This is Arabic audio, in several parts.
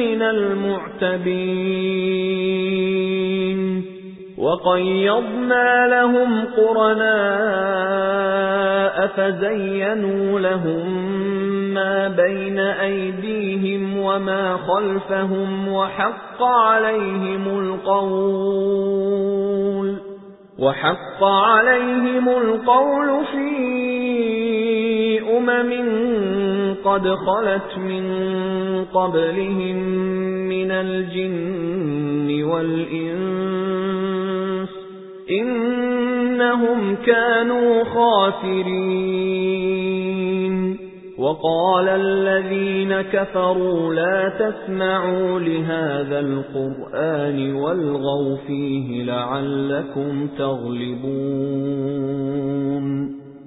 مِنَ الْمُعْتَبِينَ وَقَيَّضْنَا لَهُمْ قُرَنَاءَ فَزَيَّنُوا لَهُم مَّا بَيْنَ أَيْدِيهِمْ وَمَا خَلْفَهُمْ وَحَقَّ عَلَيْهِمُ الْقَوْلُ وَحَقَّ عَلَيْهِمُ الْقَوْلُ فِي أُمَمٍ قَدْ خَلَتْ مِن قَبْلِهِم مِّنَ الْجِنِّ وَالْإِنسِ إِنَّهُمْ كَانُوا خَاسِرِينَ. وَقَالَ الَّذِينَ كَفَرُوا لَا تَسْمَعُوا لِهَذَا الْقُرْآنِ وَالْغَوْا فِيهِ لَعَلَّكُمْ تَغْلِبُونَ.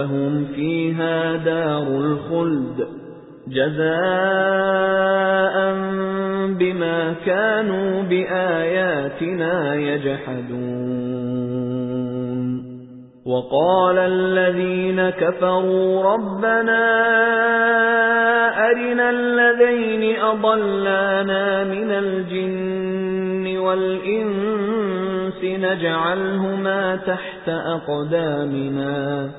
لَهُمْ فِيهَا دَارُ الْخُلْدِ جَزَاءً بِمَا كَانُوا بِآيَاتِنَا يَجْحَدُونَ. وَقَالَ الَّذِينَ كَفَرُوا رَبَّنَا أَرِنَا الَّذَيْنِ أَضَلَّانَا مِنَ الْجِنِّ وَالْإِنسِ نَجْعَلْهُمَا تَحْتَ أَقْدَامِنَا.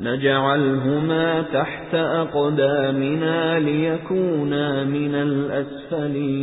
نَجْعَلْهُمَا تَحْتَ أَقْدَامِنَا لِيَكُونَا مِنَ الْأَسْفَلِينَ.